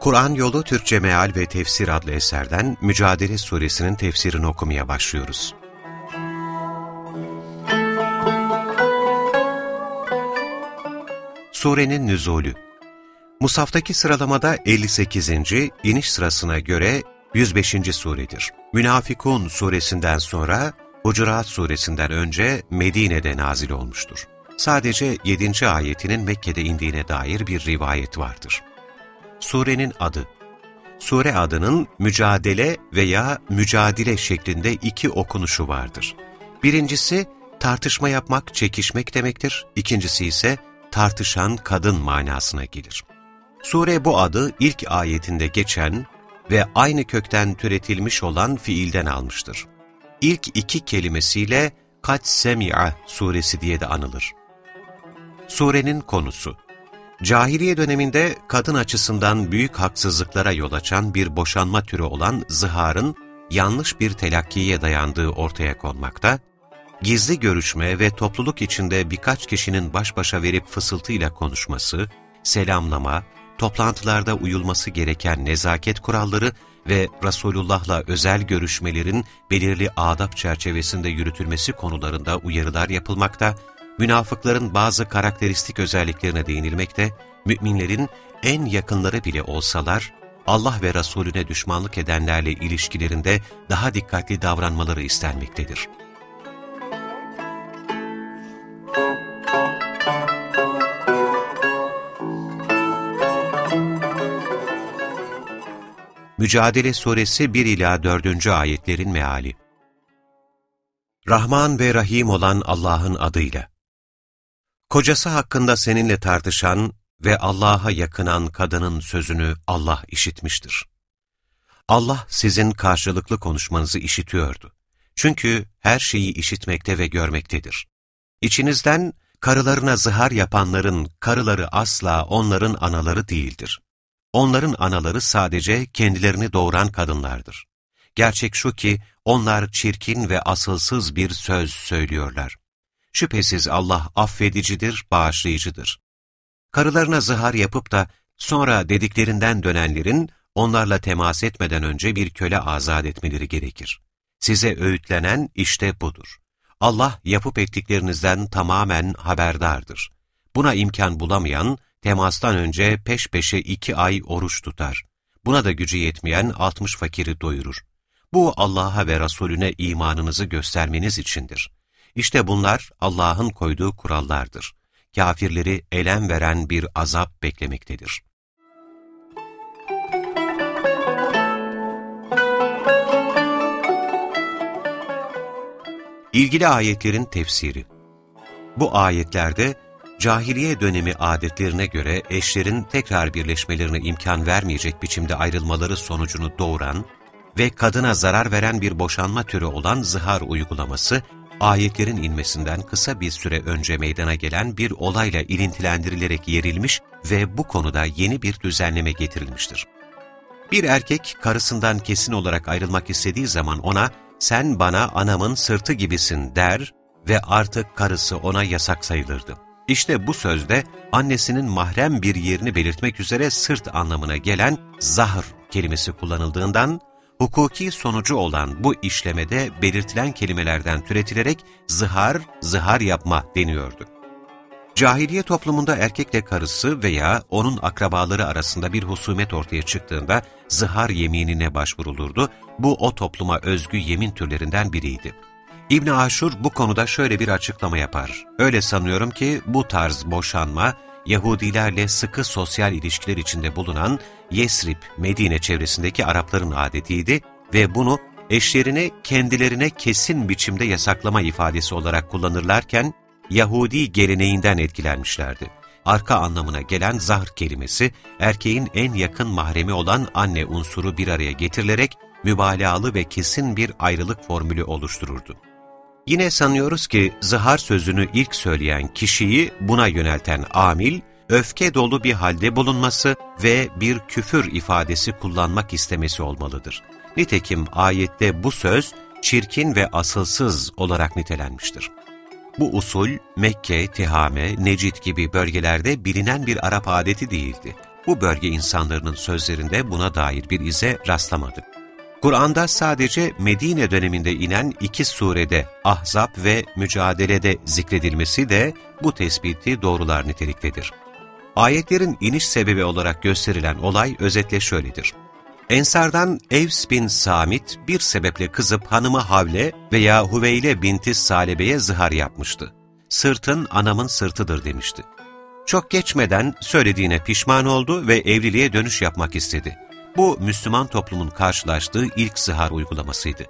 Kur'an Yolu Türkçe Meal ve Tefsir adlı eserden Mücadele Suresinin tefsirini okumaya başlıyoruz. Surenin Nüzulü Musaftaki sıralamada 58. iniş sırasına göre 105. suredir. Münafikun suresinden sonra Hucurat suresinden önce Medine'de nazil olmuştur. Sadece 7. ayetinin Mekke'de indiğine dair bir rivayet vardır. Surenin adı Sure adının mücadele veya mücadile şeklinde iki okunuşu vardır. Birincisi tartışma yapmak, çekişmek demektir. İkincisi ise tartışan kadın manasına gelir. Sure bu adı ilk ayetinde geçen ve aynı kökten türetilmiş olan fiilden almıştır. İlk iki kelimesiyle Kat Semi'a suresi diye de anılır. Surenin konusu Cahiliye döneminde kadın açısından büyük haksızlıklara yol açan bir boşanma türü olan zıharın yanlış bir telakkiye dayandığı ortaya konmakta, gizli görüşme ve topluluk içinde birkaç kişinin baş başa verip fısıltıyla konuşması, selamlama, toplantılarda uyulması gereken nezaket kuralları ve Resulullah'la özel görüşmelerin belirli adab çerçevesinde yürütülmesi konularında uyarılar yapılmakta, münafıkların bazı karakteristik özelliklerine değinilmekte, müminlerin en yakınları bile olsalar, Allah ve Resulüne düşmanlık edenlerle ilişkilerinde daha dikkatli davranmaları istenmektedir. Mücadele Suresi 1 ila 4. ayetlerin meali. Rahman ve Rahim olan Allah'ın adıyla. Kocası hakkında seninle tartışan ve Allah'a yakınan kadının sözünü Allah işitmiştir. Allah sizin karşılıklı konuşmanızı işitiyordu. Çünkü her şeyi işitmekte ve görmektedir. İçinizden karılarına zihar yapanların karıları asla onların anaları değildir. Onların anaları sadece kendilerini doğuran kadınlardır. Gerçek şu ki onlar çirkin ve asılsız bir söz söylüyorlar. Şüphesiz Allah affedicidir, bağışlayıcıdır. Karılarına zihar yapıp da sonra dediklerinden dönenlerin onlarla temas etmeden önce bir köle azat etmeleri gerekir. Size öğütlenen işte budur. Allah yapıp ettiklerinizden tamamen haberdardır. Buna imkan bulamayan, temastan önce peş peşe iki ay oruç tutar. Buna da gücü yetmeyen altmış fakiri doyurur. Bu Allah'a ve Resulüne imanınızı göstermeniz içindir. İşte bunlar Allah'ın koyduğu kurallardır. Kafirleri elem veren bir azap beklemektedir. İlgili ayetlerin tefsiri Bu ayetlerde cahiliye dönemi adetlerine göre eşlerin tekrar birleşmelerine imkan vermeyecek biçimde ayrılmaları sonucunu doğuran ve kadına zarar veren bir boşanma türü olan zihar uygulaması ayetlerin inmesinden kısa bir süre önce meydana gelen bir olayla ilintilendirilerek yerilmiş ve bu konuda yeni bir düzenleme getirilmiştir. Bir erkek karısından kesin olarak ayrılmak istediği zaman ona sen bana anamın sırtı gibisin der ve artık karısı ona yasak sayılırdı. İşte bu sözde annesinin mahrem bir yerini belirtmek üzere sırt anlamına gelen zahr kelimesi kullanıldığından hukuki sonucu olan bu işlemede belirtilen kelimelerden türetilerek zihar, zihar yapma deniyordu. Cahiliye toplumunda erkekle karısı veya onun akrabaları arasında bir husumet ortaya çıktığında zihar yeminine başvurulurdu. Bu o topluma özgü yemin türlerinden biriydi. İbn Aşur bu konuda şöyle bir açıklama yapar. Öyle sanıyorum ki bu tarz boşanma Yahudilerle sıkı sosyal ilişkiler içinde bulunan Yesrib, Medine çevresindeki Arapların adetiydi ve bunu eşlerine kendilerine kesin biçimde yasaklama ifadesi olarak kullanırlarken Yahudi geleneğinden etkilenmişlerdi. Arka anlamına gelen zahr kelimesi, erkeğin en yakın mahremi olan anne unsuru bir araya getirilerek mübalağalı ve kesin bir ayrılık formülü oluştururdu. Yine sanıyoruz ki zihar sözünü ilk söyleyen kişiyi buna yönelten amil, öfke dolu bir halde bulunması ve bir küfür ifadesi kullanmak istemesi olmalıdır. Nitekim ayette bu söz çirkin ve asılsız olarak nitelenmiştir. Bu usul Mekke, Tihame, Necid gibi bölgelerde bilinen bir Arap adeti değildi. Bu bölge insanların sözlerinde buna dair bir ize rastlamadık. Kur'an'da sadece Medine döneminde inen iki surede Ahzab ve Mücadele'de zikredilmesi de bu tespiti doğrular niteliktedir. Ayetlerin iniş sebebi olarak gösterilen olay özetle şöyledir. Ensardan Evs bin Samit bir sebeple kızıp hanımı Havle veya Hüveyle binti Salebe'ye zihar yapmıştı. Sırtın anamın sırtıdır demişti. Çok geçmeden söylediğine pişman oldu ve evliliğe dönüş yapmak istedi. Bu Müslüman toplumun karşılaştığı ilk zihar uygulamasıydı.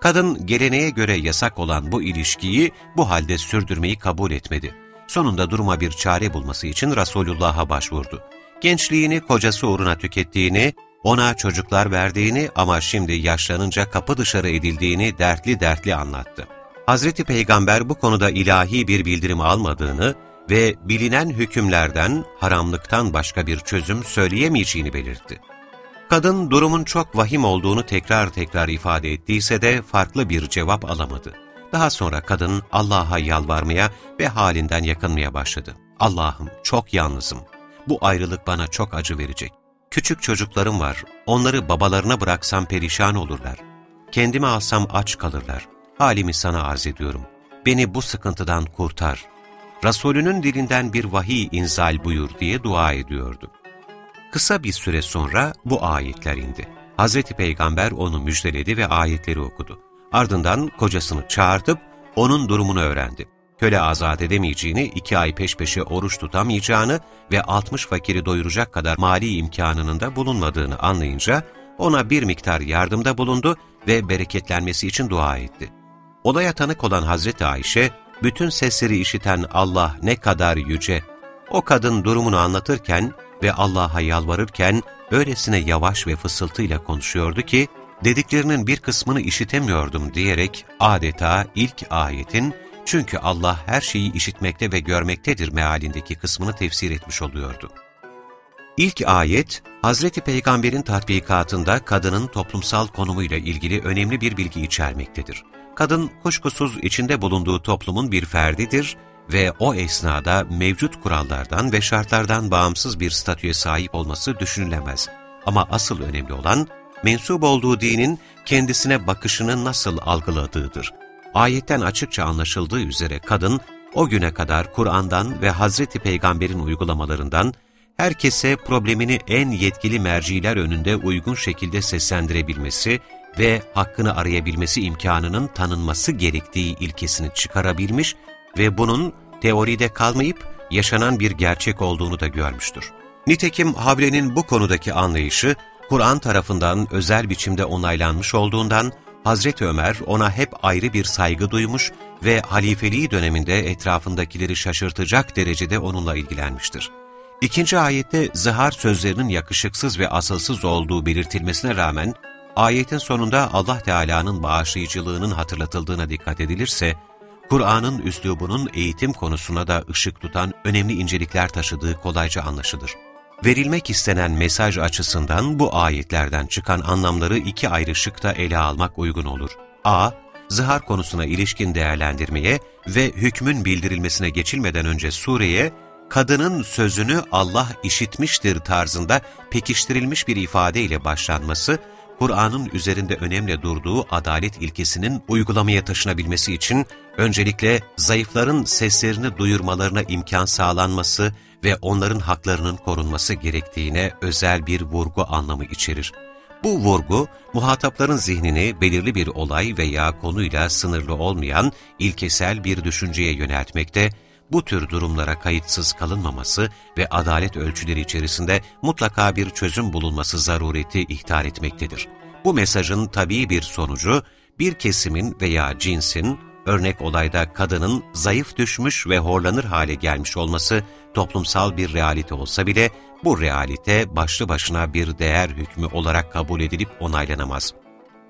Kadın geleneğe göre yasak olan bu ilişkiyi bu halde sürdürmeyi kabul etmedi. Sonunda duruma bir çare bulması için Resulullah'a başvurdu. Gençliğini kocası uğruna tükettiğini, ona çocuklar verdiğini ama şimdi yaşlanınca kapı dışarı edildiğini dertli dertli anlattı. Hazreti Peygamber bu konuda ilahi bir bildirim almadığını ve bilinen hükümlerden, haramlıktan başka bir çözüm söyleyemeyeceğini belirtti. Kadın durumun çok vahim olduğunu tekrar tekrar ifade ettiyse de farklı bir cevap alamadı. Daha sonra kadın Allah'a yalvarmaya ve halinden yakınmaya başladı. Allah'ım çok yalnızım. Bu ayrılık bana çok acı verecek. Küçük çocuklarım var, onları babalarına bıraksam perişan olurlar. Kendimi alsam aç kalırlar. Halimi sana arz ediyorum. Beni bu sıkıntıdan kurtar. Resulünün dilinden bir vahiy inzal buyur diye dua ediyordu. Kısa bir süre sonra bu ayetler indi. Hazreti Peygamber onu müjdeledi ve ayetleri okudu. Ardından kocasını çağırtıp onun durumunu öğrendi. Köle azat edemeyeceğini, iki ay peş peşe oruç tutamayacağını ve 60 fakiri doyuracak kadar mali imkanının da bulunmadığını anlayınca ona bir miktar yardımda bulundu ve bereketlenmesi için dua etti. Olaya tanık olan Hazreti Ayşe, bütün sesleri işiten Allah ne kadar yüce, o kadın durumunu anlatırken ve Allah'a yalvarırken öylesine yavaş ve fısıltıyla konuşuyordu ki, dediklerinin bir kısmını işitemiyordum diyerek adeta ilk ayetin çünkü Allah her şeyi işitmekte ve görmektedir mealindeki kısmını tefsir etmiş oluyordu. İlk ayet, Hazreti Peygamber'in tatbikatında kadının toplumsal konumuyla ilgili önemli bir bilgi içermektedir. Kadın kuşkusuz içinde bulunduğu toplumun bir ferdidir ve o esnada mevcut kurallardan ve şartlardan bağımsız bir statüye sahip olması düşünülemez. Ama asıl önemli olan, mensup olduğu dinin kendisine bakışını nasıl algıladığıdır. Ayetten açıkça anlaşıldığı üzere kadın, o güne kadar Kur'an'dan ve Hazreti Peygamber'in uygulamalarından herkese problemini en yetkili merciler önünde uygun şekilde seslendirebilmesi ve hakkını arayabilmesi imkanının tanınması gerektiği ilkesini çıkarabilmiş ve bunun teoride kalmayıp yaşanan bir gerçek olduğunu da görmüştür. Nitekim Havle'nin bu konudaki anlayışı, Kur'an tarafından özel biçimde onaylanmış olduğundan, Hazreti Ömer ona hep ayrı bir saygı duymuş ve halifeliği döneminde etrafındakileri şaşırtacak derecede onunla ilgilenmiştir. İkinci ayette zihar sözlerinin yakışıksız ve asılsız olduğu belirtilmesine rağmen, ayetin sonunda Allah Teala'nın bağışlayıcılığının hatırlatıldığına dikkat edilirse, Kur'an'ın üslubunun eğitim konusuna da ışık tutan önemli incelikler taşıdığı kolayca anlaşılır. Verilmek istenen mesaj açısından bu ayetlerden çıkan anlamları iki ayrı şıkta ele almak uygun olur. a. Zihar konusuna ilişkin değerlendirmeye ve hükmün bildirilmesine geçilmeden önce sureye, kadının sözünü Allah işitmiştir tarzında pekiştirilmiş bir ifadeyle başlanması, Kur'an'ın üzerinde önemli durduğu adalet ilkesinin uygulamaya taşınabilmesi için öncelikle zayıfların seslerini duyurmalarına imkan sağlanması ve onların haklarının korunması gerektiğine özel bir vurgu anlamı içerir. Bu vurgu, muhatapların zihnini belirli bir olay veya konuyla sınırlı olmayan ilkesel bir düşünceye yöneltmekte, bu tür durumlara kayıtsız kalınmaması ve adalet ölçüleri içerisinde mutlaka bir çözüm bulunması zarureti ihtar etmektedir. Bu mesajın tabii bir sonucu, bir kesimin veya cinsin, örnek olayda kadının zayıf düşmüş ve horlanır hale gelmiş olması toplumsal bir realite olsa bile, bu realite başlı başına bir değer hükmü olarak kabul edilip onaylanamaz.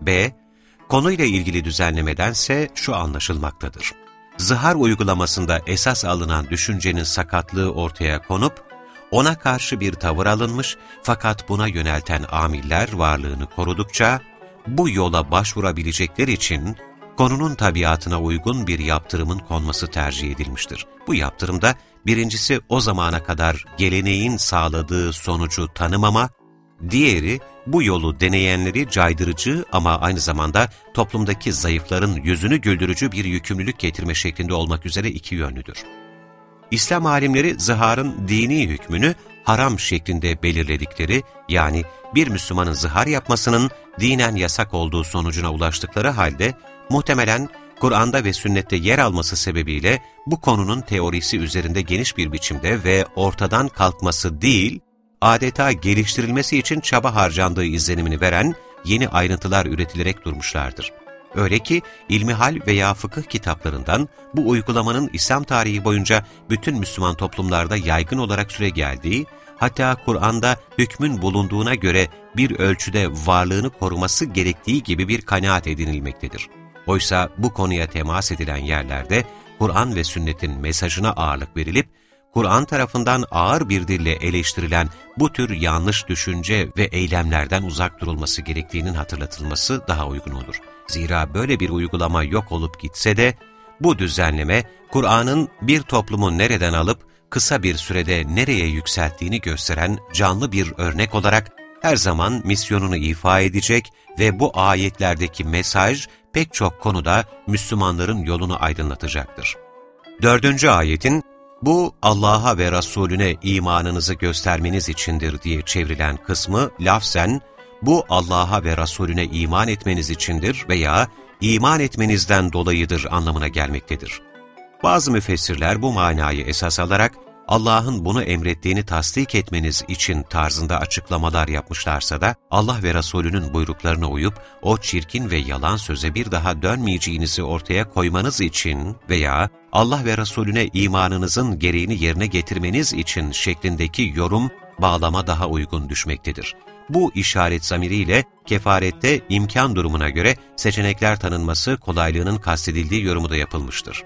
B. Konuyla ilgili düzenlemedense şu anlaşılmaktadır. Zihar uygulamasında esas alınan düşüncenin sakatlığı ortaya konup, ona karşı bir tavır alınmış fakat buna yönelten amiller varlığını korudukça, bu yola başvurabilecekler için konunun tabiatına uygun bir yaptırımın konması tercih edilmiştir. Bu yaptırımda birincisi o zamana kadar geleneğin sağladığı sonucu tanımama, diğeri bu yolu deneyenleri caydırıcı ama aynı zamanda toplumdaki zayıfların yüzünü güldürücü bir yükümlülük getirme şeklinde olmak üzere iki yönlüdür. İslam alimleri zıharın dini hükmünü haram şeklinde belirledikleri yani bir Müslümanın zihar yapmasının dinen yasak olduğu sonucuna ulaştıkları halde muhtemelen Kur'an'da ve sünnette yer alması sebebiyle bu konunun teorisi üzerinde geniş bir biçimde ve ortadan kalkması değil, adeta geliştirilmesi için çaba harcandığı izlenimini veren yeni ayrıntılar üretilerek durmuşlardır. Öyle ki ilmihal veya fıkıh kitaplarından bu uygulamanın İslam tarihi boyunca bütün Müslüman toplumlarda yaygın olarak süre geldiği, hatta Kur'an'da hükmün bulunduğuna göre bir ölçüde varlığını koruması gerektiği gibi bir kanaat edinilmektedir. Oysa bu konuya temas edilen yerlerde Kur'an ve sünnetin mesajına ağırlık verilip, Kur'an tarafından ağır bir dille eleştirilen bu tür yanlış düşünce ve eylemlerden uzak durulması gerektiğinin hatırlatılması daha uygun olur. Zira böyle bir uygulama yok olup gitse de, bu düzenleme, Kur'an'ın bir toplumu nereden alıp kısa bir sürede nereye yükselttiğini gösteren canlı bir örnek olarak her zaman misyonunu ifa edecek ve bu ayetlerdeki mesaj pek çok konuda Müslümanların yolunu aydınlatacaktır. Dördüncü ayetin, bu Allah'a ve Resulüne imanınızı göstermeniz içindir diye çevrilen kısmı lafzen, bu Allah'a ve Resulüne iman etmeniz içindir veya iman etmenizden dolayıdır anlamına gelmektedir. Bazı müfessirler bu manayı esas alarak, Allah'ın bunu emrettiğini tasdik etmeniz için tarzında açıklamalar yapmışlarsa da Allah ve Resulünün buyruklarına uyup o çirkin ve yalan söze bir daha dönmeyeceğinizi ortaya koymanız için veya Allah ve Resulüne imanınızın gereğini yerine getirmeniz için şeklindeki yorum, bağlama daha uygun düşmektedir. Bu işaret zamiriyle kefarette imkan durumuna göre seçenekler tanınması kolaylığının kastedildiği yorumu da yapılmıştır.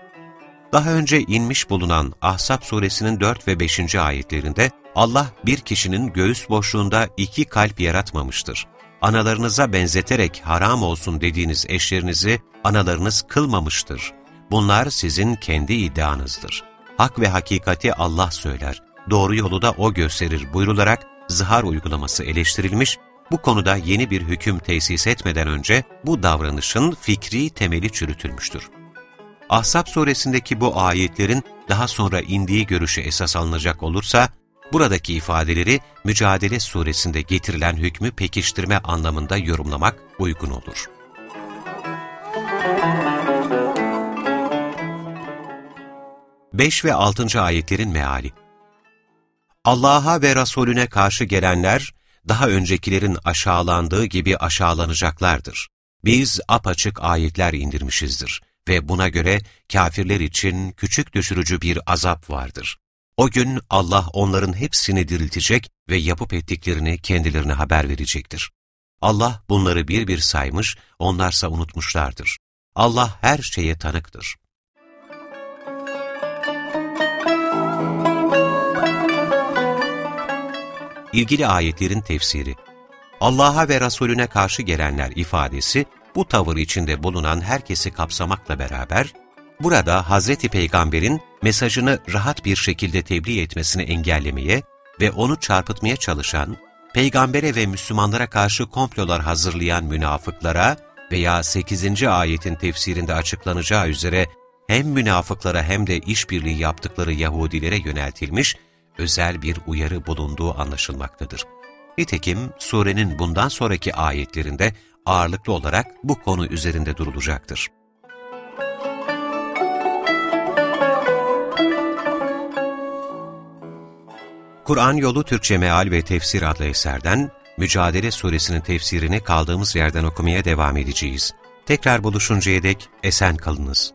Daha önce inmiş bulunan Ahzab suresinin 4 ve 5. ayetlerinde Allah bir kişinin göğüs boşluğunda iki kalp yaratmamıştır. Analarınıza benzeterek haram olsun dediğiniz eşlerinizi analarınız kılmamıştır. Bunlar sizin kendi iddianızdır. Hak ve hakikati Allah söyler, doğru yolu da O gösterir buyrularak zihar uygulaması eleştirilmiş, bu konuda yeni bir hüküm tesis etmeden önce bu davranışın fikri temeli çürütülmüştür. Ahzab suresindeki bu ayetlerin daha sonra indiği görüşü esas alınacak olursa, buradaki ifadeleri Mücadele suresinde getirilen hükmü pekiştirme anlamında yorumlamak uygun olur. Beş ve altıncı ayetlerin meali Allah'a ve Resulüne karşı gelenler, daha öncekilerin aşağılandığı gibi aşağılanacaklardır. Biz apaçık ayetler indirmişizdir ve buna göre kafirler için küçük düşürücü bir azap vardır. O gün Allah onların hepsini diriltecek ve yapıp ettiklerini kendilerine haber verecektir. Allah bunları bir bir saymış, onlarsa unutmuşlardır. Allah her şeye tanıktır. İlgili ayetlerin tefsiri Allah'a ve Resulüne karşı gelenler ifadesi, bu tavır içinde bulunan herkesi kapsamakla beraber, burada Hz. Peygamber'in mesajını rahat bir şekilde tebliğ etmesini engellemeye ve onu çarpıtmaya çalışan, peygambere ve Müslümanlara karşı komplolar hazırlayan münafıklara veya 8. ayetin tefsirinde açıklanacağı üzere hem münafıklara hem de işbirliği yaptıkları Yahudilere yöneltilmiş özel bir uyarı bulunduğu anlaşılmaktadır. Nitekim surenin bundan sonraki ayetlerinde ağırlıklı olarak bu konu üzerinde durulacaktır. Kur'an Yolu Türkçe Meal ve Tefsir adlı eserden Mücadele Suresinin tefsirini kaldığımız yerden okumaya devam edeceğiz. Tekrar buluşuncaya dek esen kalınız.